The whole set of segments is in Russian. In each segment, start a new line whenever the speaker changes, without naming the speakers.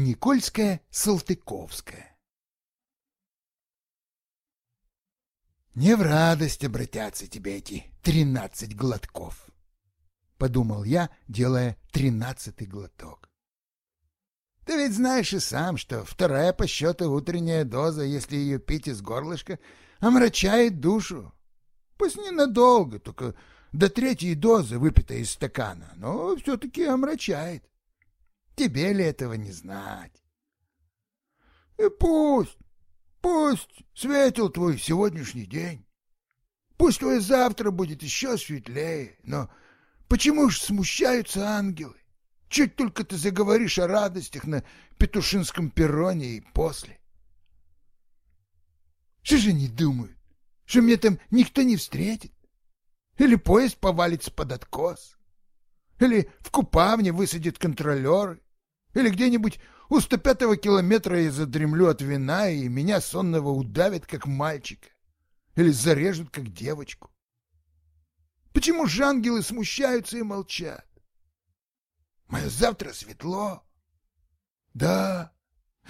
Никольская Салтыковская Не в радость обратятся тебе эти тринадцать глотков, — подумал я, делая тринадцатый глоток. Ты ведь знаешь и сам, что вторая по счету утренняя доза, если ее пить из горлышка, омрачает душу. Пусть ненадолго, только до третьей дозы, выпитой из стакана, но все-таки омрачает. Тебе ли этого не знать? И пусть, пусть светил твой сегодняшний день. Пусть твое завтра будет еще светлее, но почему ж смущаются ангелы? Чуть только ты заговоришь о радостях на Петушинском перроне и после. Что же они думают, что меня там никто не встретит? Или поезд повалится под откос? Или в Купавне высадят контролеры? Или где-нибудь у 105-го километра я задремлю от вина, и меня сонного удавят, как мальчика. Или зарежут, как девочку. Почему же ангелы смущаются и молчат? Мое завтра светло. Да,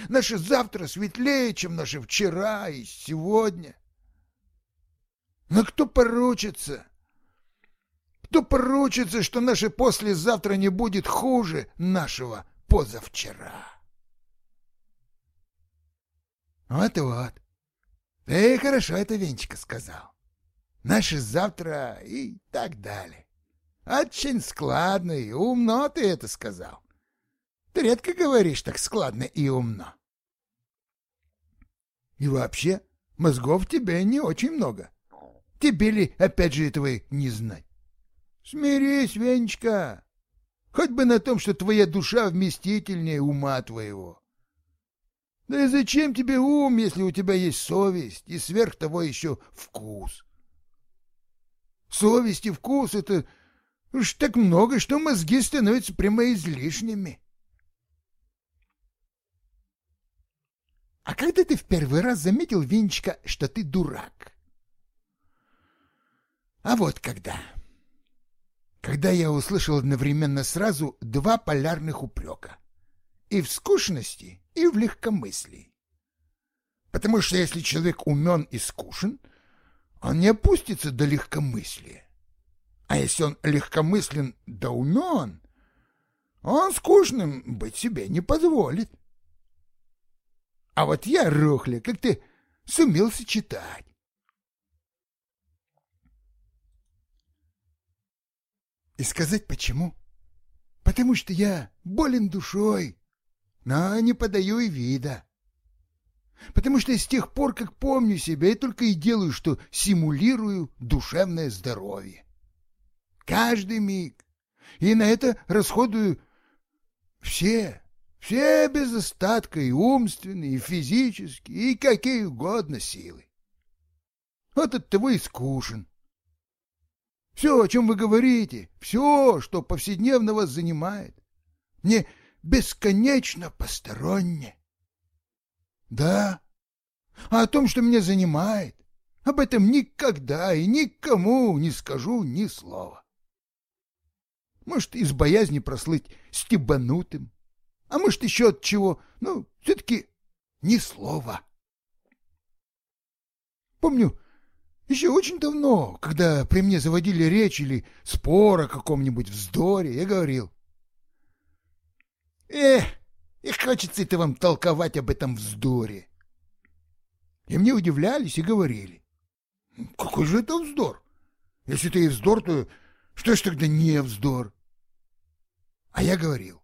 наше завтра светлее, чем наше вчера и сегодня. Но кто поручится? Кто поручится, что наше послезавтра не будет хуже нашего позавчера. Вот-вот. Ты хорошо это, Венчика, сказал. Наше завтра и так далее. Очень складно и умно ты это сказал. Ты редко говоришь так складно и умно. И вообще, мозгов тебе не очень много. Тебе ли, опять же, этого не знать? Смирись, Венечка. Хоть бы на том, что твоя душа вместительнее ума твоего. Да и зачем тебе ум, если у тебя есть совесть и сверх того еще вкус? Совесть и вкус — это уж так много, что мозги становятся прямо излишними. А когда ты в первый раз заметил, Винчика, что ты дурак? А вот когда когда я услышал одновременно сразу два полярных упрека. И в скучности, и в легкомыслии. Потому что если человек умен и скучен, он не опустится до легкомыслия. А если он легкомыслен да умен, он скучным быть себе не позволит. А вот я, Рухля, как ты сумел сочетать И сказать почему? Потому что я болен душой, но не подаю и вида. Потому что с тех пор, как помню себя, я только и делаю, что симулирую душевное здоровье. Каждый миг. И на это расходую все, все без остатка, и умственные, и физические, и какие угодно силы. Вот от того и скушен. Все, о чем вы говорите, все, что повседневно вас занимает, мне бесконечно посторонне. Да, а о том, что меня занимает, об этом никогда и никому не скажу ни слова. Может, из боязни прослыть стебанутым, а может, еще от чего, ну, все-таки ни слова. Помню, еще очень давно, когда при мне заводили речь или спор о каком-нибудь вздоре, я говорил. Эх, и хочется это вам толковать об этом вздоре. И мне удивлялись и говорили. Какой же это вздор? Если это и вздор, то что ж тогда не вздор? А я говорил.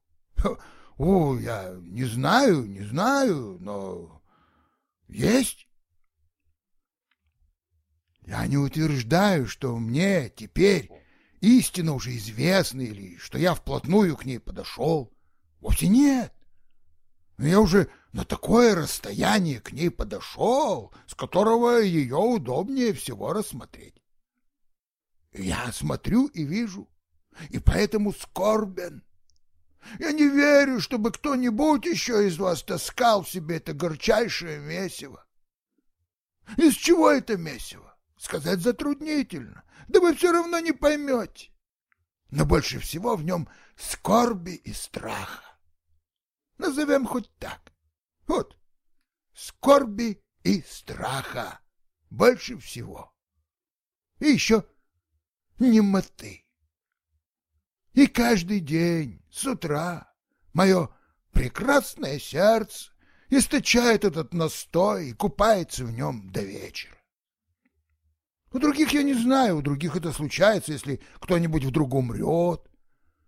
О, я не знаю, не знаю, но есть. Я не утверждаю, что мне теперь истина уже известна или что я вплотную к ней подошел. Вовсе нет. Но я уже на такое расстояние к ней подошел, с которого ее удобнее всего рассмотреть. Я смотрю и вижу, и поэтому скорбен. Я не верю, чтобы кто-нибудь еще из вас таскал в себе это горчайшее месиво. Из чего это месиво? Сказать затруднительно, да вы все равно не поймете. Но больше всего в нем скорби и страха. Назовем хоть так. Вот, скорби и страха больше всего. И еще немоты. И каждый день с утра мое прекрасное сердце источает этот настой и купается в нем до вечера. У других я не знаю, у других это случается, если кто-нибудь вдруг умрет,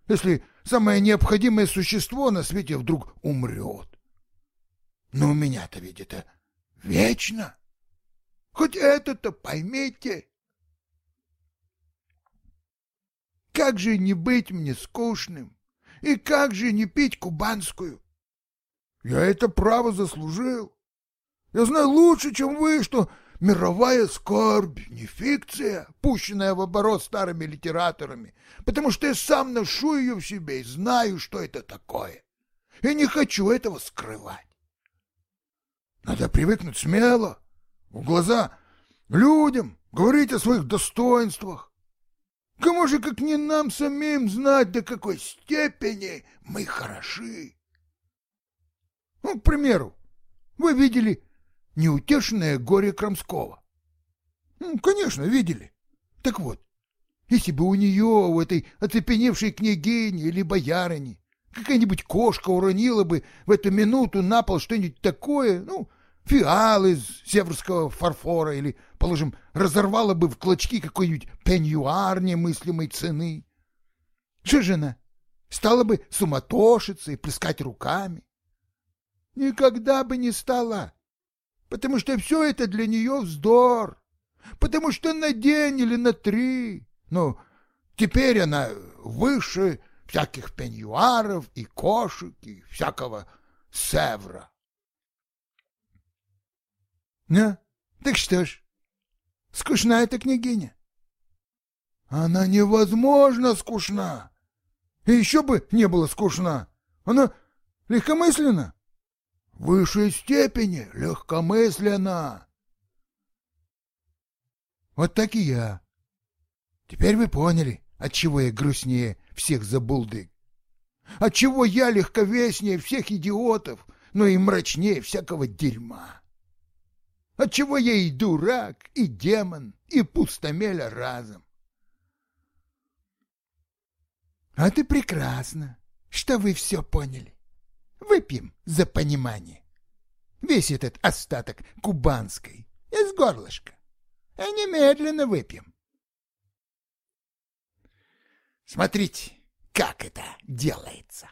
если самое необходимое существо на свете вдруг умрет. Но у меня-то ведь это вечно. Хоть это-то поймите. Как же не быть мне скучным? И как же не пить кубанскую? Я это право заслужил. Я знаю лучше, чем вы, что мировая скорбь не фикция, пущенная в оборот старыми литераторами, потому что я сам ношу ее в себе и знаю, что это такое. Я не хочу этого скрывать. Надо привыкнуть смело, в глаза людям, говорить о своих достоинствах. Кому же, как не нам самим, знать, до какой степени мы хороши? Ну, к примеру, вы видели неутешенное горе Крамского? Ну, конечно, видели. Так вот, если бы у нее, у этой оцепеневшей княгини или боярыни, какая-нибудь кошка уронила бы в эту минуту на пол что-нибудь такое, ну, фиал из северского фарфора или, положим, разорвала бы в клочки какой-нибудь пеньюар немыслимой цены. Что же она? Стала бы суматошиться и плескать руками? Никогда бы не стала, потому что все это для нее вздор, потому что на день или на три, ну, теперь она выше всяких пеньюаров и кошек и всякого севра. Ну, так что ж, скучна эта княгиня? Она невозможно скучна. И еще бы не было скучна. Она легкомысленна. Высшей степени легкомысленно. Вот так и я. Теперь вы поняли, отчего я грустнее всех забулдык. Отчего я легковеснее всех идиотов, но и мрачнее всякого дерьма. Отчего я и дурак, и демон, и пустомеля разом? А ты прекрасно, что вы все поняли. Выпьем за понимание. Весь этот остаток кубанской из горлышка. А немедленно выпьем. Смотрите, как это делается.